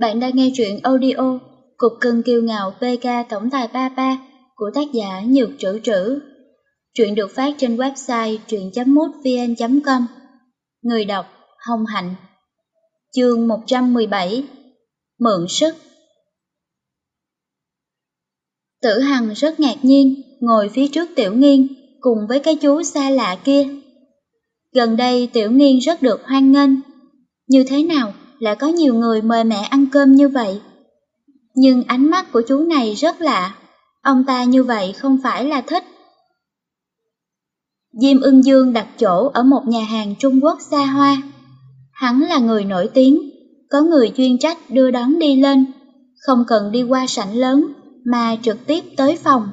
Bạn đang nghe truyện audio Cục cưng kiêu ngạo PK Tổng tài Papa của tác giả Nhược Trữ Trữ. Truyện được phát trên website truyện.mútvn.com Người đọc Hồng Hạnh Chương 117 Mượn sức Tử Hằng rất ngạc nhiên, ngồi phía trước Tiểu Nghiên cùng với cái chú xa lạ kia. Gần đây Tiểu Nghiên rất được hoan nghênh. Như thế nào lại có nhiều người mời mẹ ăn cơm như vậy? Nhưng ánh mắt của chú này rất lạ, ông ta như vậy không phải là thích. Diêm ưng dương đặt chỗ ở một nhà hàng Trung Quốc xa hoa. Hắn là người nổi tiếng, có người chuyên trách đưa đón đi lên, không cần đi qua sảnh lớn mà trực tiếp tới phòng.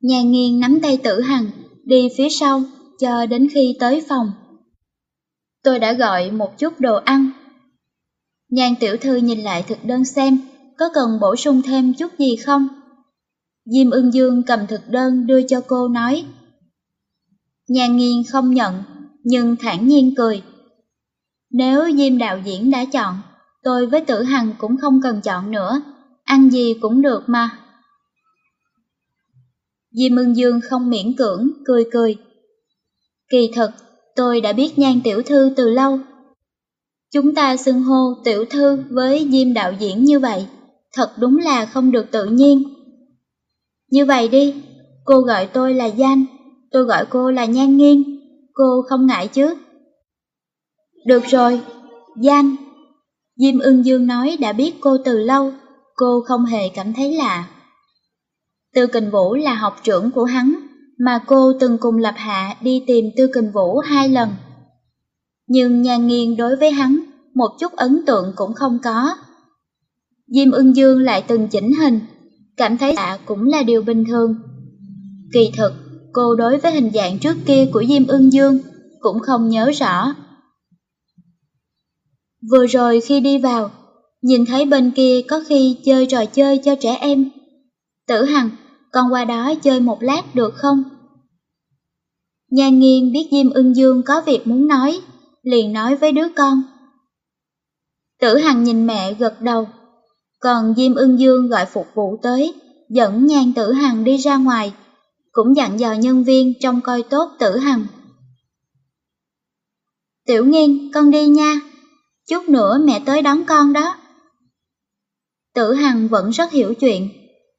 Nhà nghiêng nắm tay tử hằng, đi phía sau cho đến khi tới phòng. Tôi đã gọi một chút đồ ăn. Nhan tiểu thư nhìn lại thực đơn xem, có cần bổ sung thêm chút gì không? Diêm ưng dương cầm thực đơn đưa cho cô nói. Nhan nghiên không nhận, nhưng thản nhiên cười. Nếu Diêm đạo diễn đã chọn, tôi với tử hằng cũng không cần chọn nữa, ăn gì cũng được mà. Diêm ưng dương không miễn cưỡng, cười cười. Kỳ thật, tôi đã biết nhan tiểu thư từ lâu. Chúng ta xưng hô tiểu thư với Diêm đạo diễn như vậy, thật đúng là không được tự nhiên. Như vậy đi, cô gọi tôi là Danh, tôi gọi cô là Nhan Nghiên, cô không ngại chứ? Được rồi, Danh. Diêm ưng dương nói đã biết cô từ lâu, cô không hề cảm thấy lạ. Tư Kình Vũ là học trưởng của hắn, mà cô từng cùng Lập Hạ đi tìm Tư Kình Vũ hai lần. Nhưng nhan nghiên đối với hắn, một chút ấn tượng cũng không có. Diêm ưng dương lại từng chỉnh hình, cảm thấy lạ cũng là điều bình thường. Kỳ thực, cô đối với hình dạng trước kia của Diêm ưng dương cũng không nhớ rõ. Vừa rồi khi đi vào, nhìn thấy bên kia có khi chơi trò chơi cho trẻ em. Tử Hằng, con qua đó chơi một lát được không? Nha nghiên biết Diêm ưng dương có việc muốn nói, liền nói với đứa con. Tử Hằng nhìn mẹ gật đầu, còn Diêm ưng dương gọi phục vụ tới, dẫn Nhan Tử Hằng đi ra ngoài, cũng dặn dò nhân viên trông coi tốt Tử Hằng. Tiểu nghiên, con đi nha, chút nữa mẹ tới đón con đó. Tử Hằng vẫn rất hiểu chuyện,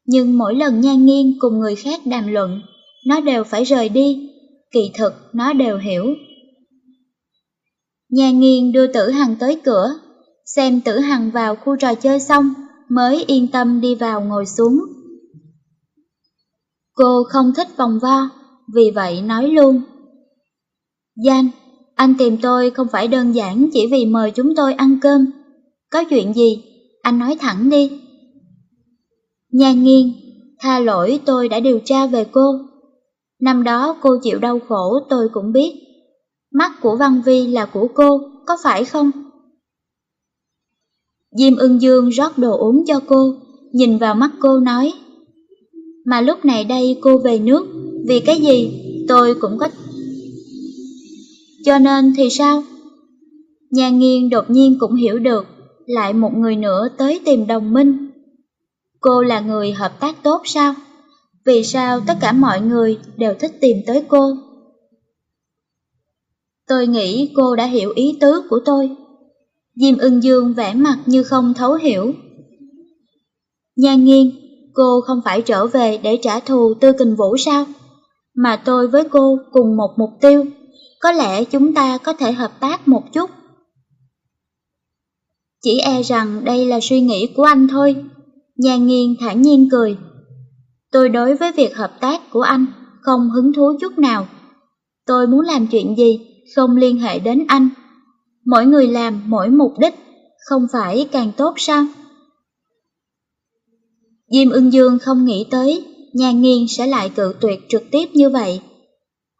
nhưng mỗi lần nhan nghiên cùng người khác đàm luận, nó đều phải rời đi, kỳ thực nó đều hiểu. Nhà nghiên đưa tử hằng tới cửa, xem tử hằng vào khu trò chơi xong mới yên tâm đi vào ngồi xuống. Cô không thích vòng vo, vì vậy nói luôn. Danh, anh tìm tôi không phải đơn giản chỉ vì mời chúng tôi ăn cơm. Có chuyện gì, anh nói thẳng đi. Nhà nghiêng, tha lỗi tôi đã điều tra về cô. Năm đó cô chịu đau khổ tôi cũng biết. Mắt của Văn Vi là của cô, có phải không? Diêm ưng dương rót đồ uống cho cô, nhìn vào mắt cô nói. Mà lúc này đây cô về nước, vì cái gì tôi cũng có... Cho nên thì sao? Nhà nghiên đột nhiên cũng hiểu được, lại một người nữa tới tìm đồng minh. Cô là người hợp tác tốt sao? Vì sao tất cả mọi người đều thích tìm tới cô? Tôi nghĩ cô đã hiểu ý tứ của tôi. Diêm ưng dương vẻ mặt như không thấu hiểu. nha nghiêng cô không phải trở về để trả thù tư kình vũ sao? Mà tôi với cô cùng một mục tiêu, có lẽ chúng ta có thể hợp tác một chút. Chỉ e rằng đây là suy nghĩ của anh thôi. nha nghiêng thản nhiên cười. Tôi đối với việc hợp tác của anh không hứng thú chút nào. Tôi muốn làm chuyện gì không liên hệ đến anh. Mỗi người làm mỗi mục đích, không phải càng tốt sao? Diêm ưng dương không nghĩ tới nhà nghiên sẽ lại cự tuyệt trực tiếp như vậy.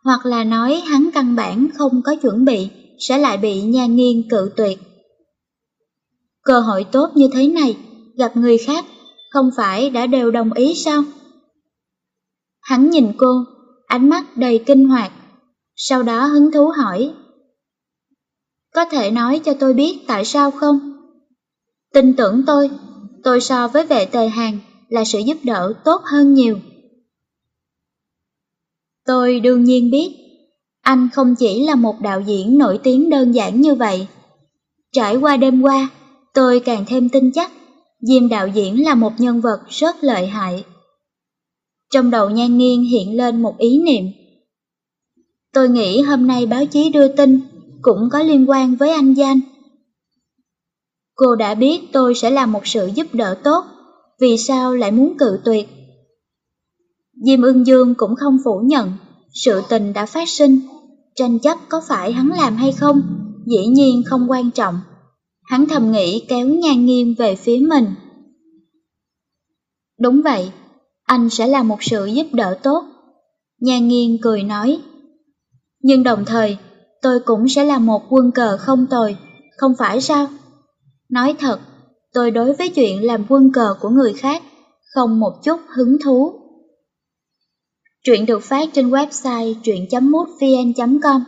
Hoặc là nói hắn căn bản không có chuẩn bị sẽ lại bị nhà nghiên cự tuyệt. Cơ hội tốt như thế này, gặp người khác, không phải đã đều đồng ý sao? Hắn nhìn cô, ánh mắt đầy kinh hoạt, sau đó hứng thú hỏi. Có thể nói cho tôi biết tại sao không? Tin tưởng tôi, tôi so với vệ tề hàng là sự giúp đỡ tốt hơn nhiều. Tôi đương nhiên biết, anh không chỉ là một đạo diễn nổi tiếng đơn giản như vậy. Trải qua đêm qua, tôi càng thêm tin chắc Diêm đạo diễn là một nhân vật rất lợi hại. Trong đầu nhan nghiêng hiện lên một ý niệm. Tôi nghĩ hôm nay báo chí đưa tin cũng có liên quan với anh Danh. Cô đã biết tôi sẽ là một sự giúp đỡ tốt, vì sao lại muốn cự tuyệt? Diêm ưng dương cũng không phủ nhận, sự tình đã phát sinh, tranh chấp có phải hắn làm hay không, dĩ nhiên không quan trọng. Hắn thầm nghĩ kéo nhan nghiêm về phía mình. Đúng vậy, anh sẽ là một sự giúp đỡ tốt. Nhan nghiên cười nói. Nhưng đồng thời, tôi cũng sẽ là một quân cờ không tồi, không phải sao? Nói thật, tôi đối với chuyện làm quân cờ của người khác không một chút hứng thú. Truyện được phát trên website truyện.mútvn.com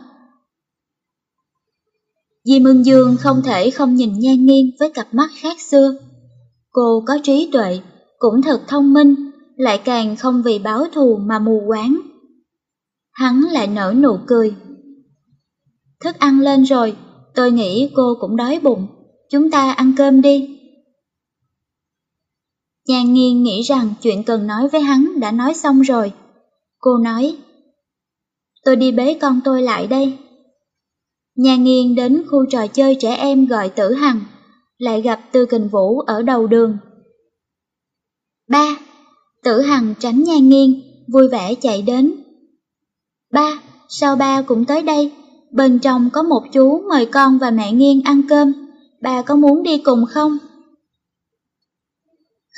Di Mương Dương không thể không nhìn nhan nghiêng với cặp mắt khác xưa. Cô có trí tuệ, cũng thật thông minh, lại càng không vì báo thù mà mù quáng. Hắn lại nở nụ cười. Thức ăn lên rồi, tôi nghĩ cô cũng đói bụng, chúng ta ăn cơm đi. Nhan nghiêng nghĩ rằng chuyện cần nói với hắn đã nói xong rồi. Cô nói, tôi đi bế con tôi lại đây. Nhà nghiêng đến khu trò chơi trẻ em gọi tử hằng, lại gặp Tư Kình Vũ ở đầu đường. Ba, tử hằng tránh nhan nghiêng, vui vẻ chạy đến. Ba, sao ba cũng tới đây? Bên trong có một chú mời con và mẹ nghiêng ăn cơm, ba có muốn đi cùng không?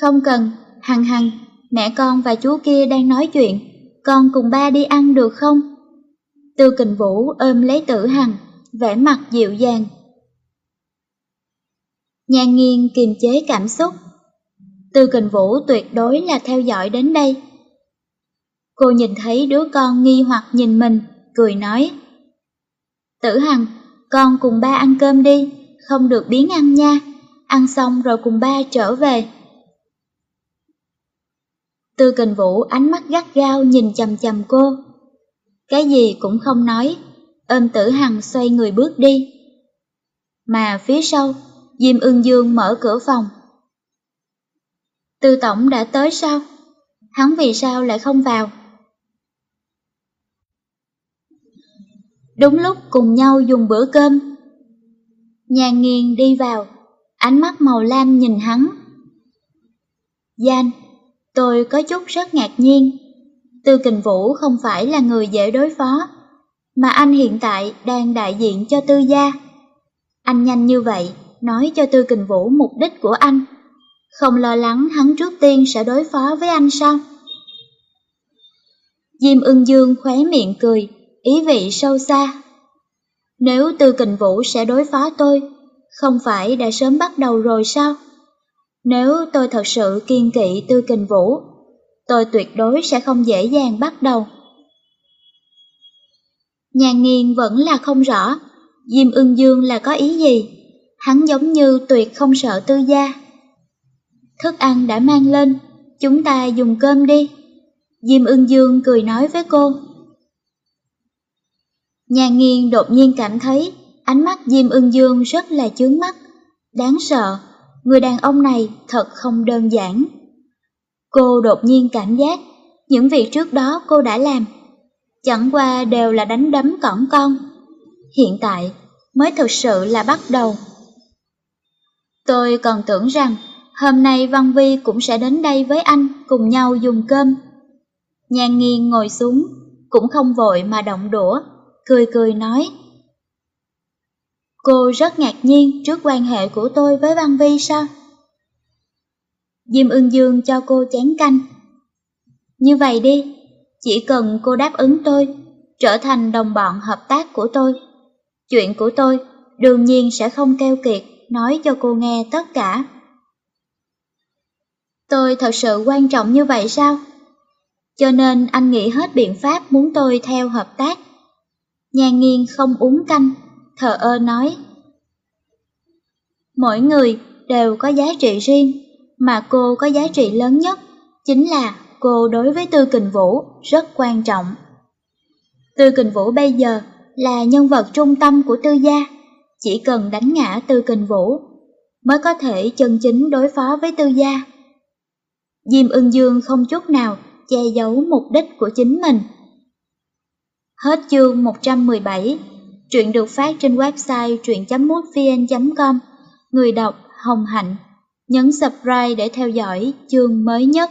Không cần, hằng hằng, mẹ con và chú kia đang nói chuyện, con cùng ba đi ăn được không? Tư kình vũ ôm lấy tử hằng, vẻ mặt dịu dàng. Nhan nghiêng kiềm chế cảm xúc, Tư kình vũ tuyệt đối là theo dõi đến đây. Cô nhìn thấy đứa con nghi hoặc nhìn mình, cười nói. Tử Hằng, con cùng ba ăn cơm đi, không được biến ăn nha, ăn xong rồi cùng ba trở về. Tư kình vũ ánh mắt gắt gao nhìn chầm chầm cô. Cái gì cũng không nói, ôm tử hằng xoay người bước đi. Mà phía sau, Diêm ưng dương mở cửa phòng, Tư tổng đã tới sao? Hắn vì sao lại không vào? Đúng lúc cùng nhau dùng bữa cơm. Nhà nghiền đi vào, ánh mắt màu lam nhìn hắn. Danh, tôi có chút rất ngạc nhiên. Tư Kình Vũ không phải là người dễ đối phó, mà anh hiện tại đang đại diện cho tư gia. Anh nhanh như vậy, nói cho Tư Kình Vũ mục đích của anh không lo lắng hắn trước tiên sẽ đối phó với anh sao? Diêm ưng dương khóe miệng cười, ý vị sâu xa. Nếu Tư Kình Vũ sẽ đối phó tôi, không phải đã sớm bắt đầu rồi sao? Nếu tôi thật sự kiên kỵ Tư Kình Vũ, tôi tuyệt đối sẽ không dễ dàng bắt đầu. nhàn nghiền vẫn là không rõ, Diêm ưng dương là có ý gì? Hắn giống như tuyệt không sợ tư gia. Thức ăn đã mang lên, chúng ta dùng cơm đi. Diêm ưng dương cười nói với cô. Nhà nghiên đột nhiên cảm thấy ánh mắt Diêm ưng dương rất là chướng mắt, đáng sợ, người đàn ông này thật không đơn giản. Cô đột nhiên cảm giác những việc trước đó cô đã làm, chẳng qua đều là đánh đấm cỏn con. Hiện tại mới thực sự là bắt đầu. Tôi còn tưởng rằng Hôm nay Văn Vi cũng sẽ đến đây với anh cùng nhau dùng cơm. Nhan nghiêng ngồi xuống, cũng không vội mà động đũa, cười cười nói. Cô rất ngạc nhiên trước quan hệ của tôi với Văn Vi sao? Diêm ưng dương cho cô chén canh. Như vậy đi, chỉ cần cô đáp ứng tôi, trở thành đồng bọn hợp tác của tôi. Chuyện của tôi đương nhiên sẽ không keo kiệt nói cho cô nghe tất cả. Tôi thật sự quan trọng như vậy sao? Cho nên anh nghĩ hết biện pháp muốn tôi theo hợp tác. Nhà nghiên không uống canh, thờ ơ nói. Mỗi người đều có giá trị riêng, mà cô có giá trị lớn nhất chính là cô đối với Tư Kình Vũ rất quan trọng. Tư Kình Vũ bây giờ là nhân vật trung tâm của Tư gia, chỉ cần đánh ngã Tư Kình Vũ mới có thể chân chính đối phó với Tư gia. Diêm ưng dương không chút nào che giấu mục đích của chính mình. Hết chương 117, truyện được phát trên website truyện.mútvn.com, người đọc Hồng Hạnh. Nhấn subscribe để theo dõi chương mới nhất.